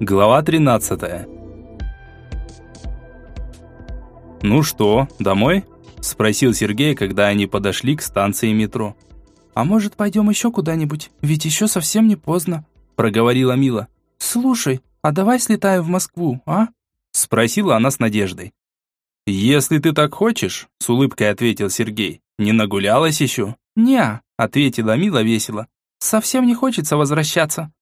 Глава 13. «Ну что, домой?» – спросил Сергей, когда они подошли к станции метро. «А может, пойдем еще куда-нибудь? Ведь еще совсем не поздно», – проговорила Мила. «Слушай, а давай слетаем в Москву, а?» – спросила она с надеждой. «Если ты так хочешь», – с улыбкой ответил Сергей. «Не нагулялась еще?» «Не-а», ответила Мила весело. «Совсем не хочется возвращаться».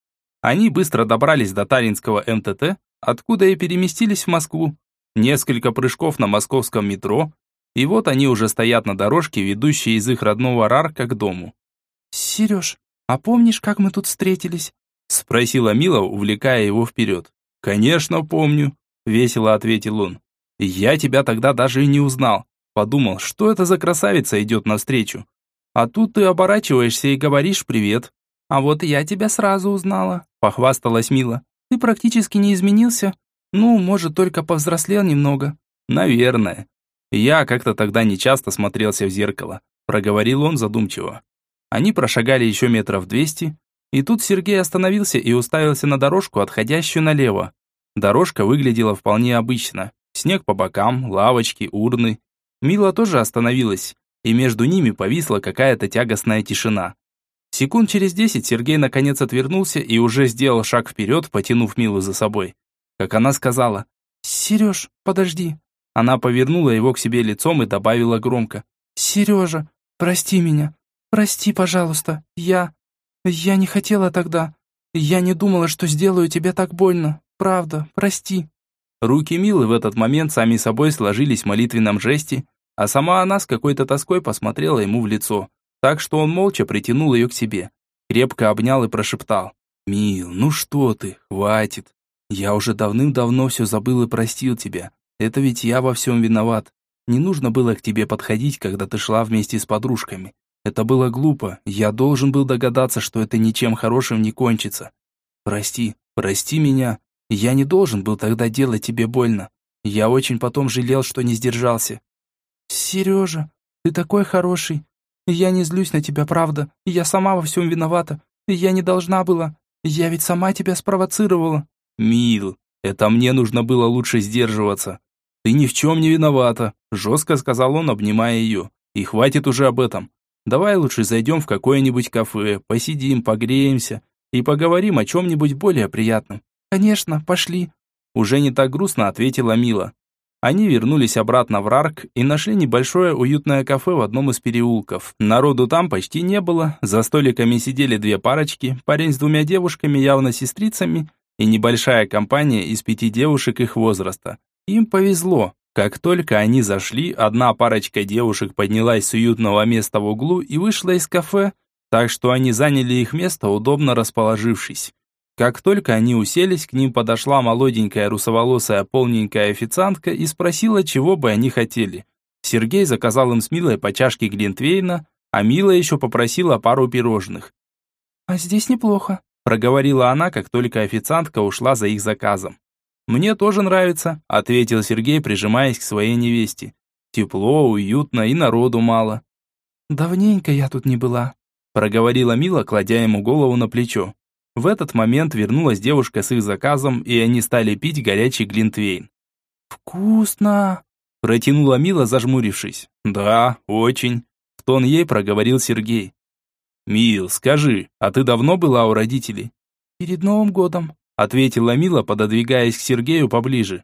Они быстро добрались до Таллинского МТТ, откуда и переместились в Москву. Несколько прыжков на московском метро, и вот они уже стоят на дорожке, ведущей из их родного Рарка к дому. «Сереж, а помнишь, как мы тут встретились?» Спросила Мила, увлекая его вперед. «Конечно, помню», — весело ответил он. «Я тебя тогда даже и не узнал. Подумал, что это за красавица идет навстречу. А тут ты оборачиваешься и говоришь привет. «А вот я тебя сразу узнала», — похвасталась Мила. «Ты практически не изменился. Ну, может, только повзрослел немного». «Наверное. Я как-то тогда нечасто смотрелся в зеркало», — проговорил он задумчиво. Они прошагали еще метров двести, и тут Сергей остановился и уставился на дорожку, отходящую налево. Дорожка выглядела вполне обычно. Снег по бокам, лавочки, урны. Мила тоже остановилась, и между ними повисла какая-то тягостная тишина. Секунд через десять Сергей наконец отвернулся и уже сделал шаг вперед, потянув Милу за собой. Как она сказала «Сереж, подожди». Она повернула его к себе лицом и добавила громко «Сережа, прости меня. Прости, пожалуйста. Я... Я не хотела тогда. Я не думала, что сделаю тебе так больно. Правда, прости». Руки Милы в этот момент сами собой сложились в молитвенном жесте, а сама она с какой-то тоской посмотрела ему в лицо так что он молча притянул ее к себе, крепко обнял и прошептал. «Мил, ну что ты, хватит. Я уже давным-давно все забыл и простил тебя. Это ведь я во всем виноват. Не нужно было к тебе подходить, когда ты шла вместе с подружками. Это было глупо. Я должен был догадаться, что это ничем хорошим не кончится. Прости, прости меня. Я не должен был тогда делать тебе больно. Я очень потом жалел, что не сдержался. Сережа, ты такой хороший. Я не злюсь на тебя, правда. Я сама во всем виновата. Я не должна была. Я ведь сама тебя спровоцировала». «Мил, это мне нужно было лучше сдерживаться. Ты ни в чем не виновата», жестко сказал он, обнимая ее. «И хватит уже об этом. Давай лучше зайдем в какое-нибудь кафе, посидим, погреемся и поговорим о чем-нибудь более приятном». «Конечно, пошли», уже не так грустно ответила Мила. Они вернулись обратно в Рарк и нашли небольшое уютное кафе в одном из переулков. Народу там почти не было, за столиками сидели две парочки, парень с двумя девушками, явно сестрицами, и небольшая компания из пяти девушек их возраста. Им повезло. Как только они зашли, одна парочка девушек поднялась с уютного места в углу и вышла из кафе, так что они заняли их место, удобно расположившись. Как только они уселись, к ним подошла молоденькая русоволосая полненькая официантка и спросила, чего бы они хотели. Сергей заказал им с Милой по чашке Глинтвейна, а Мила еще попросила пару пирожных. «А здесь неплохо», – проговорила она, как только официантка ушла за их заказом. «Мне тоже нравится», – ответил Сергей, прижимаясь к своей невесте. «Тепло, уютно и народу мало». «Давненько я тут не была», – проговорила Мила, кладя ему голову на плечо. В этот момент вернулась девушка с их заказом, и они стали пить горячий глинтвейн. «Вкусно!» – протянула Мила, зажмурившись. «Да, очень», – в тон ей проговорил Сергей. «Мил, скажи, а ты давно была у родителей?» «Перед Новым годом», – ответила Мила, пододвигаясь к Сергею поближе.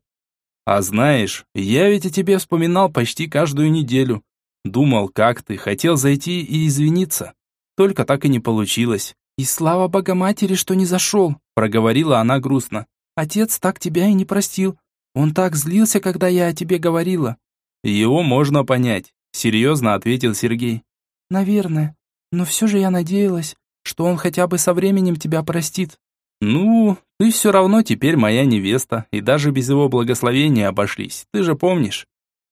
«А знаешь, я ведь о тебе вспоминал почти каждую неделю. Думал, как ты, хотел зайти и извиниться. Только так и не получилось. «И слава Богоматери, что не зашел», — проговорила она грустно. «Отец так тебя и не простил. Он так злился, когда я о тебе говорила». «Его можно понять», — серьезно ответил Сергей. «Наверное. Но все же я надеялась, что он хотя бы со временем тебя простит». «Ну, ты все равно теперь моя невеста, и даже без его благословения обошлись, ты же помнишь?»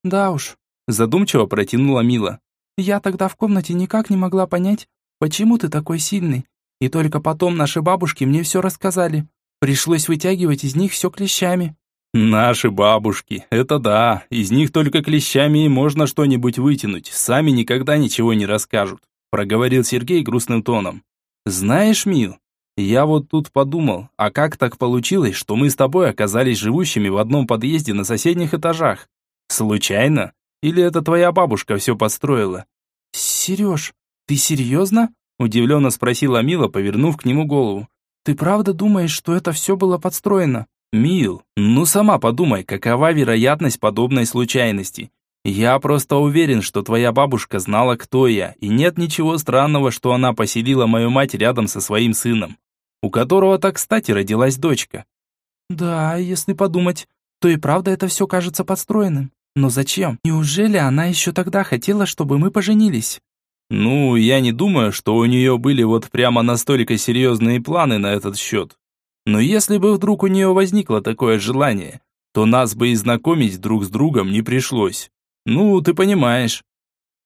«Да уж», — задумчиво протянула Мила. «Я тогда в комнате никак не могла понять, почему ты такой сильный, и только потом наши бабушки мне все рассказали. Пришлось вытягивать из них все клещами». «Наши бабушки, это да, из них только клещами и можно что-нибудь вытянуть, сами никогда ничего не расскажут», проговорил Сергей грустным тоном. «Знаешь, Мил, Я вот тут подумал, а как так получилось, что мы с тобой оказались живущими в одном подъезде на соседних этажах? Случайно? Или это твоя бабушка все подстроила? Сереж, ты серьезно? Удивленно спросила Мила, повернув к нему голову. Ты правда думаешь, что это все было подстроено? Мил, ну сама подумай, какова вероятность подобной случайности? Я просто уверен, что твоя бабушка знала, кто я, и нет ничего странного, что она поселила мою мать рядом со своим сыном, у которого так кстати родилась дочка. Да, если подумать, то и правда это все кажется подстроенным. Но зачем? Неужели она еще тогда хотела, чтобы мы поженились? Ну, я не думаю, что у нее были вот прямо настолько серьезные планы на этот счет. Но если бы вдруг у нее возникло такое желание, то нас бы и знакомить друг с другом не пришлось. Ну, ты понимаешь.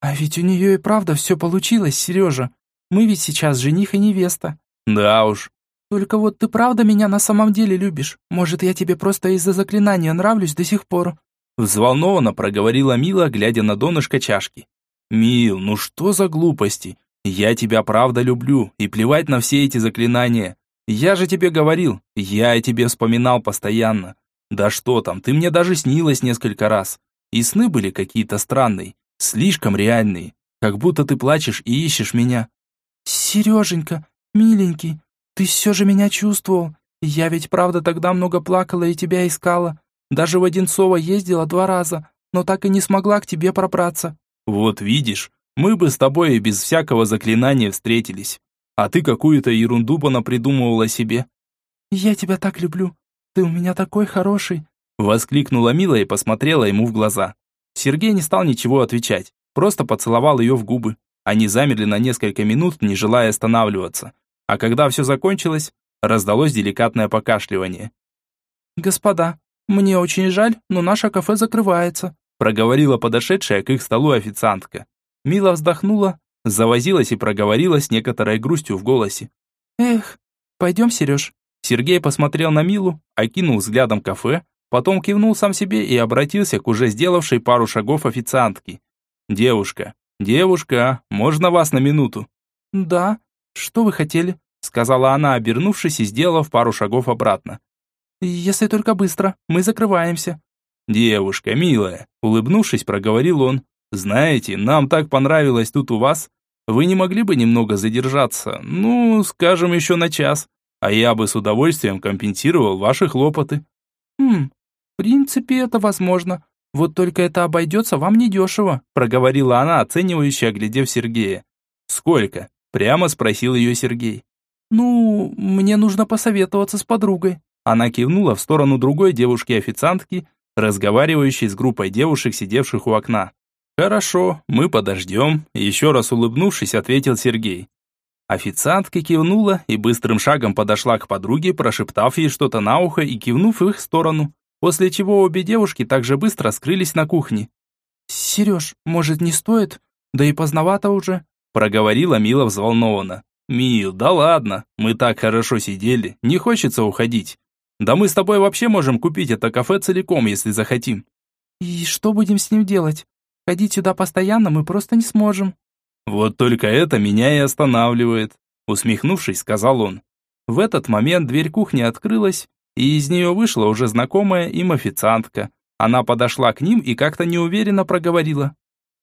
А ведь у нее и правда все получилось, Сережа. Мы ведь сейчас жених и невеста. Да уж. Только вот ты правда меня на самом деле любишь? Может, я тебе просто из-за заклинания нравлюсь до сих пор? Взволнованно проговорила Мила, глядя на донышко чашки. «Мил, ну что за глупости? Я тебя правда люблю, и плевать на все эти заклинания. Я же тебе говорил, я о тебе вспоминал постоянно. Да что там, ты мне даже снилась несколько раз. И сны были какие-то странные, слишком реальные, как будто ты плачешь и ищешь меня. Сереженька, миленький, ты все же меня чувствовал. Я ведь правда тогда много плакала и тебя искала. Даже в Одинцово ездила два раза, но так и не смогла к тебе пробраться. Вот видишь, мы бы с тобой и без всякого заклинания встретились. А ты какую-то ерунду понапридумывала себе. Я тебя так люблю. Ты у меня такой хороший. Воскликнула Мила и посмотрела ему в глаза. Сергей не стал ничего отвечать, просто поцеловал ее в губы. Они замерли на несколько минут, не желая останавливаться. А когда все закончилось, раздалось деликатное покашливание. «Господа, мне очень жаль, но наше кафе закрывается», проговорила подошедшая к их столу официантка. Мила вздохнула, завозилась и проговорила с некоторой грустью в голосе. «Эх, пойдем, Сереж». Сергей посмотрел на Милу, окинул взглядом кафе, Потом кивнул сам себе и обратился к уже сделавшей пару шагов официантке. «Девушка, девушка, можно вас на минуту?» «Да, что вы хотели?» сказала она, обернувшись и сделав пару шагов обратно. «Если только быстро, мы закрываемся». «Девушка, милая», улыбнувшись, проговорил он. «Знаете, нам так понравилось тут у вас. Вы не могли бы немного задержаться? Ну, скажем, еще на час. А я бы с удовольствием компенсировал ваши хлопоты». «Хм, «В принципе, это возможно. Вот только это обойдется вам недешево», проговорила она, оценивающе оглядев Сергея. «Сколько?» прямо спросил ее Сергей. «Ну, мне нужно посоветоваться с подругой». Она кивнула в сторону другой девушки-официантки, разговаривающей с группой девушек, сидевших у окна. «Хорошо, мы подождем», еще раз улыбнувшись, ответил Сергей. Официантка кивнула и быстрым шагом подошла к подруге, прошептав ей что-то на ухо и кивнув в их сторону после чего обе девушки также быстро скрылись на кухне. «Сереж, может, не стоит? Да и поздновато уже», проговорила Мила взволнованно. «Мил, да ладно, мы так хорошо сидели, не хочется уходить. Да мы с тобой вообще можем купить это кафе целиком, если захотим». «И что будем с ним делать? Ходить сюда постоянно мы просто не сможем». «Вот только это меня и останавливает», усмехнувшись, сказал он. В этот момент дверь кухни открылась, и из нее вышла уже знакомая им официантка. Она подошла к ним и как-то неуверенно проговорила.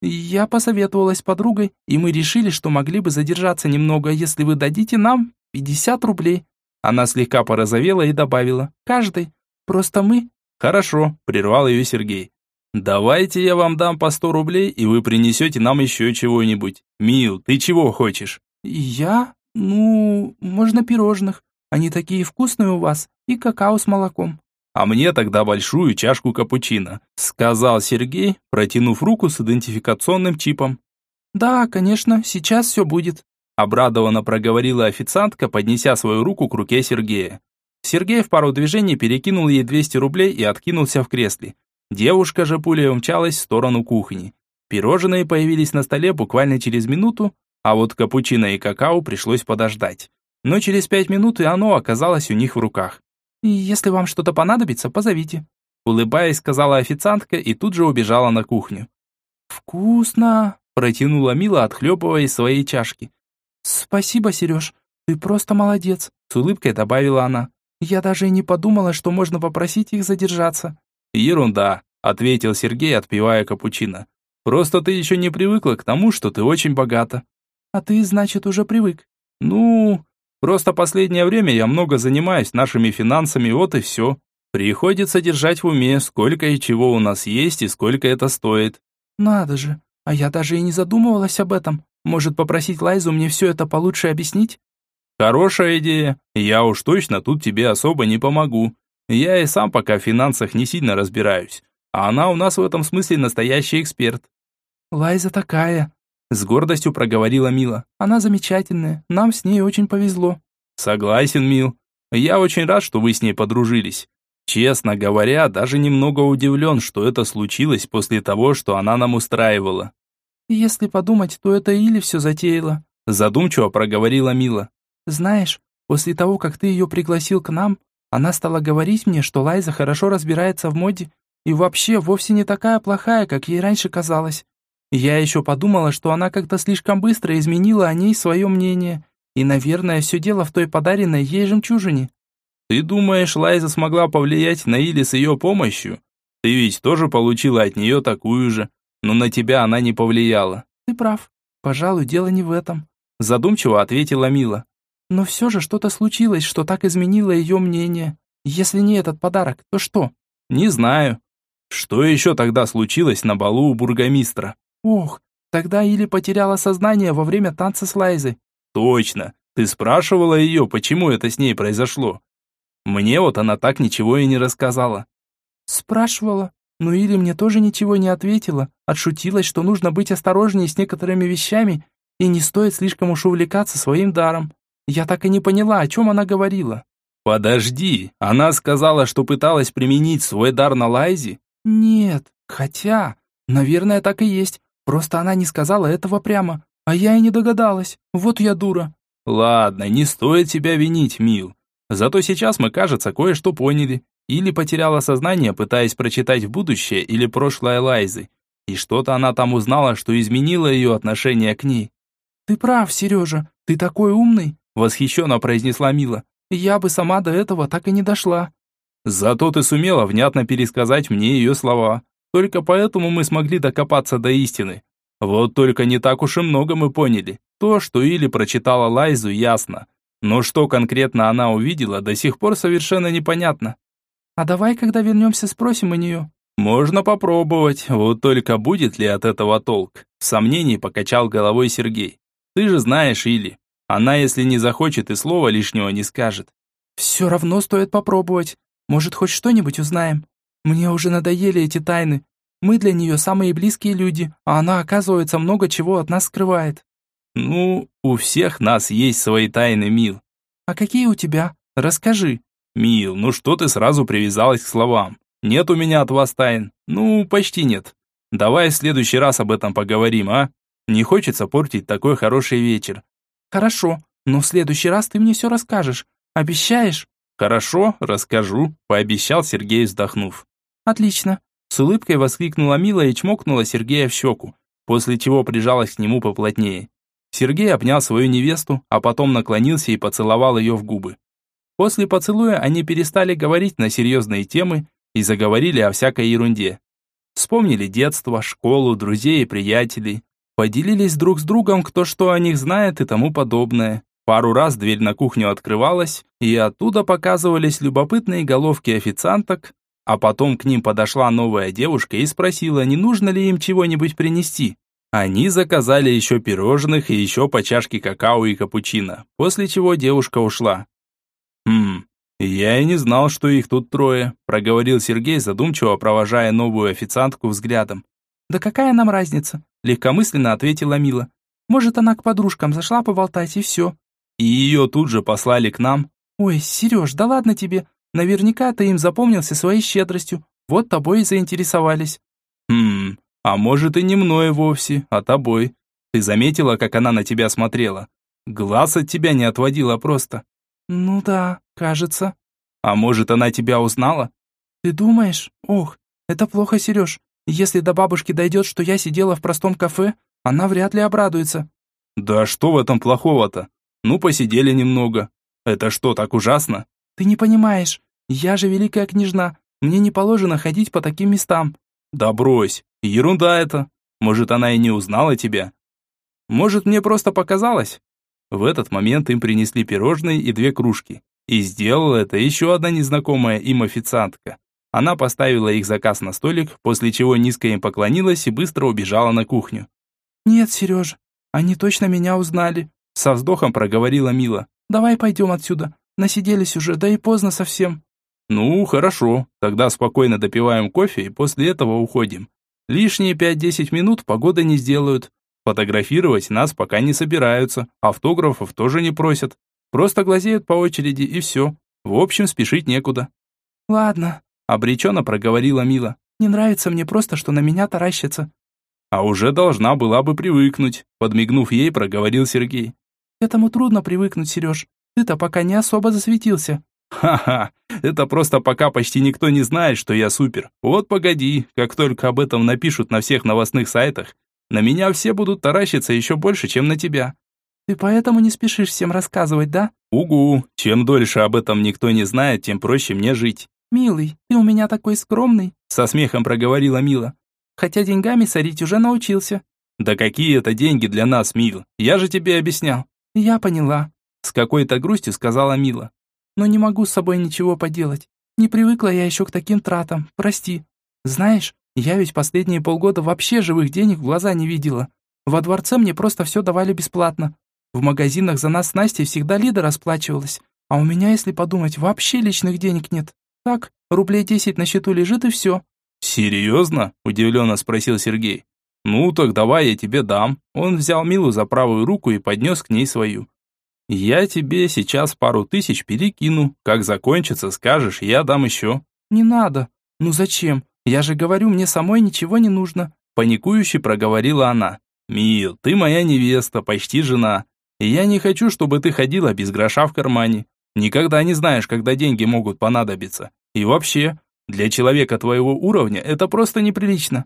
«Я посоветовалась с подругой, и мы решили, что могли бы задержаться немного, если вы дадите нам 50 рублей». Она слегка порозовела и добавила. «Каждый. Просто мы...» «Хорошо», – прервал ее Сергей. «Давайте я вам дам по 100 рублей, и вы принесете нам еще чего-нибудь. Мил, ты чего хочешь?» «Я? Ну, можно пирожных. Они такие вкусные у вас, и какао с молоком». «А мне тогда большую чашку капучино», сказал Сергей, протянув руку с идентификационным чипом. «Да, конечно, сейчас все будет», обрадованно проговорила официантка, поднеся свою руку к руке Сергея. Сергей в пару движений перекинул ей 200 рублей и откинулся в кресле. Девушка же пулей умчалась в сторону кухни. Пирожные появились на столе буквально через минуту, а вот капучино и какао пришлось подождать но через пять минут и оно оказалось у них в руках. «Если вам что-то понадобится, позовите», улыбаясь, сказала официантка и тут же убежала на кухню. «Вкусно!» протянула Мила, отхлебывая из своей чашки. «Спасибо, Сереж, ты просто молодец. С улыбкой добавила она. Я даже и не подумала, что можно попросить их задержаться. Ерунда, ответил Сергей, отпивая капучино. Просто ты еще не привыкла к тому, что ты очень богата. А ты, значит, уже привык? Ну, просто последнее время я много занимаюсь нашими финансами, вот и все. Приходится держать в уме, сколько и чего у нас есть и сколько это стоит. Надо же, а я даже и не задумывалась об этом. Может, попросить Лайзу мне все это получше объяснить? Хорошая идея. Я уж точно тут тебе особо не помогу. Я и сам пока в финансах не сильно разбираюсь. А она у нас в этом смысле настоящий эксперт. Лайза такая, с гордостью проговорила Мила. Она замечательная, нам с ней очень повезло. Согласен, Мил. Я очень рад, что вы с ней подружились. Честно говоря, даже немного удивлен, что это случилось после того, что она нам устраивала. Если подумать, то это Или все затеяла. Задумчиво проговорила Мила. Знаешь, после того, как ты ее пригласил к нам, она стала говорить мне, что Лайза хорошо разбирается в моде и вообще вовсе не такая плохая, как ей раньше казалось. Я еще подумала, что она как-то слишком быстро изменила о ней свое мнение, и, наверное, все дело в той подаренной ей жемчужине. Ты думаешь, Лайза смогла повлиять на Или с ее помощью? Ты ведь тоже получила от нее такую же, но на тебя она не повлияла. Ты прав. Пожалуй, дело не в этом. Задумчиво ответила Мила. Но все же что-то случилось, что так изменило ее мнение. Если не этот подарок, то что? Не знаю. Что еще тогда случилось на балу у бургомистра? Ох, тогда Или потеряла сознание во время танца с Лайзой. Точно. Ты спрашивала ее, почему это с ней произошло? Мне вот она так ничего и не рассказала. Спрашивала, но Или мне тоже ничего не ответила. Отшутилась, что нужно быть осторожнее с некоторыми вещами и не стоит слишком уж увлекаться своим даром. Я так и не поняла, о чем она говорила. Подожди, она сказала, что пыталась применить свой дар на Лайзе? Нет, хотя, наверное, так и есть. Просто она не сказала этого прямо, а я и не догадалась. Вот я дура. Ладно, не стоит себя винить, Мил. Зато сейчас мы, кажется, кое-что поняли. Или потеряла сознание, пытаясь прочитать будущее или прошлое Лайзы. И что-то она там узнала, что изменило ее отношение к ней. «Ты прав, Сережа, ты такой умный», — восхищенно произнесла Мила. «Я бы сама до этого так и не дошла». «Зато ты сумела внятно пересказать мне ее слова. Только поэтому мы смогли докопаться до истины. Вот только не так уж и много мы поняли. То, что Или прочитала Лайзу, ясно. Но что конкретно она увидела, до сих пор совершенно непонятно. А давай, когда вернемся, спросим у нее. Можно попробовать, вот только будет ли от этого толк? В сомнении покачал головой Сергей. Ты же знаешь Или. Она, если не захочет, и слова лишнего не скажет. Все равно стоит попробовать. Может, хоть что-нибудь узнаем. Мне уже надоели эти тайны. Мы для нее самые близкие люди, а она, оказывается, много чего от нас скрывает. Ну, у всех нас есть свои тайны, Мил. А какие у тебя? Расскажи. Мил, ну что ты сразу привязалась к словам? Нет у меня от вас тайн. Ну, почти нет. Давай в следующий раз об этом поговорим, а? Не хочется портить такой хороший вечер. Хорошо, но в следующий раз ты мне все расскажешь. Обещаешь? Хорошо, расскажу, пообещал Сергей, вздохнув. Отлично. С улыбкой воскликнула Мила и чмокнула Сергея в щеку, после чего прижалась к нему поплотнее. Сергей обнял свою невесту, а потом наклонился и поцеловал ее в губы. После поцелуя они перестали говорить на серьезные темы и заговорили о всякой ерунде. Вспомнили детство, школу, друзей и приятелей. Поделились друг с другом, кто что о них знает и тому подобное. Пару раз дверь на кухню открывалась, и оттуда показывались любопытные головки официанток, а потом к ним подошла новая девушка и спросила, не нужно ли им чего-нибудь принести. Они заказали еще пирожных и еще по чашке какао и капучино, после чего девушка ушла. «Хм, я и не знал, что их тут трое», проговорил Сергей, задумчиво провожая новую официантку взглядом. «Да какая нам разница?» легкомысленно ответила Мила. «Может, она к подружкам зашла поболтать и все». «И ее тут же послали к нам?» «Ой, Сереж, да ладно тебе. Наверняка ты им запомнился своей щедростью. Вот тобой и заинтересовались». «Хм, а может и не мной вовсе, а тобой. Ты заметила, как она на тебя смотрела? Глаз от тебя не отводила просто. Ну да, кажется. А может, она тебя узнала? Ты думаешь? Ох, это плохо, Сереж. Если до бабушки дойдет, что я сидела в простом кафе, она вряд ли обрадуется. Да что в этом плохого-то? Ну, посидели немного. Это что, так ужасно? Ты не понимаешь. Я же великая княжна. Мне не положено ходить по таким местам. Да брось, ерунда это. Может, она и не узнала тебя. Может, мне просто показалось? В этот момент им принесли пирожные и две кружки. И сделала это еще одна незнакомая им официантка. Она поставила их заказ на столик, после чего низко им поклонилась и быстро убежала на кухню. «Нет, Сереж, они точно меня узнали», — со вздохом проговорила Мила. «Давай пойдем отсюда. Насиделись уже, да и поздно совсем». «Ну, хорошо. Тогда спокойно допиваем кофе и после этого уходим. Лишние пять-десять минут погода не сделают. Фотографировать нас пока не собираются, автографов тоже не просят. Просто глазеют по очереди и все. В общем, спешить некуда». «Ладно», — обреченно проговорила Мила. «Не нравится мне просто, что на меня таращится». «А уже должна была бы привыкнуть», — подмигнув ей, проговорил Сергей. «К этому трудно привыкнуть, Сереж. Ты-то пока не особо засветился». «Ха-ха, это просто пока почти никто не знает, что я супер. Вот погоди, как только об этом напишут на всех новостных сайтах, на меня все будут таращиться еще больше, чем на тебя». «Ты поэтому не спешишь всем рассказывать, да?» «Угу, чем дольше об этом никто не знает, тем проще мне жить». «Милый, ты у меня такой скромный», со смехом проговорила Мила. «Хотя деньгами сорить уже научился». «Да какие это деньги для нас, Мил? Я же тебе объяснял». «Я поняла», с какой-то грустью сказала Мила. «Но не могу с собой ничего поделать. Не привыкла я еще к таким тратам, прости. Знаешь, я ведь последние полгода вообще живых денег в глаза не видела. Во дворце мне просто все давали бесплатно. В магазинах за нас с Настей всегда Лида расплачивалась. А у меня, если подумать, вообще личных денег нет. Так, рублей десять на счету лежит и все». «Серьезно?» – удивленно спросил Сергей. «Ну, так давай я тебе дам». Он взял Милу за правую руку и поднес к ней свою. «Я тебе сейчас пару тысяч перекину. Как закончится, скажешь, я дам еще». «Не надо. Ну зачем? Я же говорю, мне самой ничего не нужно», – паникующе проговорила она. «Мил, ты моя невеста, почти жена. Я не хочу, чтобы ты ходила без гроша в кармане. Никогда не знаешь, когда деньги могут понадобиться. И вообще, для человека твоего уровня это просто неприлично».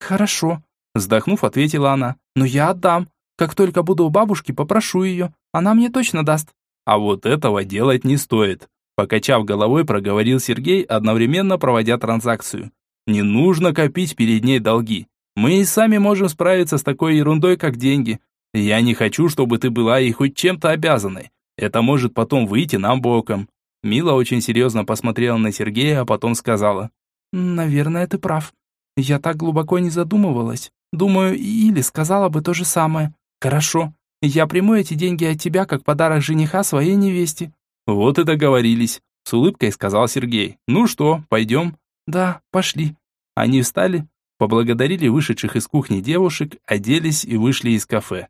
«Хорошо», – вздохнув, ответила она. «Но я отдам. Как только буду у бабушки, попрошу ее. Она мне точно даст». «А вот этого делать не стоит», – покачав головой, проговорил Сергей, одновременно проводя транзакцию. «Не нужно копить перед ней долги. Мы и сами можем справиться с такой ерундой, как деньги. Я не хочу, чтобы ты была ей хоть чем-то обязанной. Это может потом выйти нам боком». Мила очень серьезно посмотрела на Сергея, а потом сказала. «Наверное, ты прав. Я так глубоко не задумывалась. Думаю, или сказала бы то же самое. Хорошо, я приму эти деньги от тебя как подарок жениха своей невесте». «Вот и договорились», — с улыбкой сказал Сергей. «Ну что, пойдем?» «Да, пошли». Они встали, поблагодарили вышедших из кухни девушек, оделись и вышли из кафе.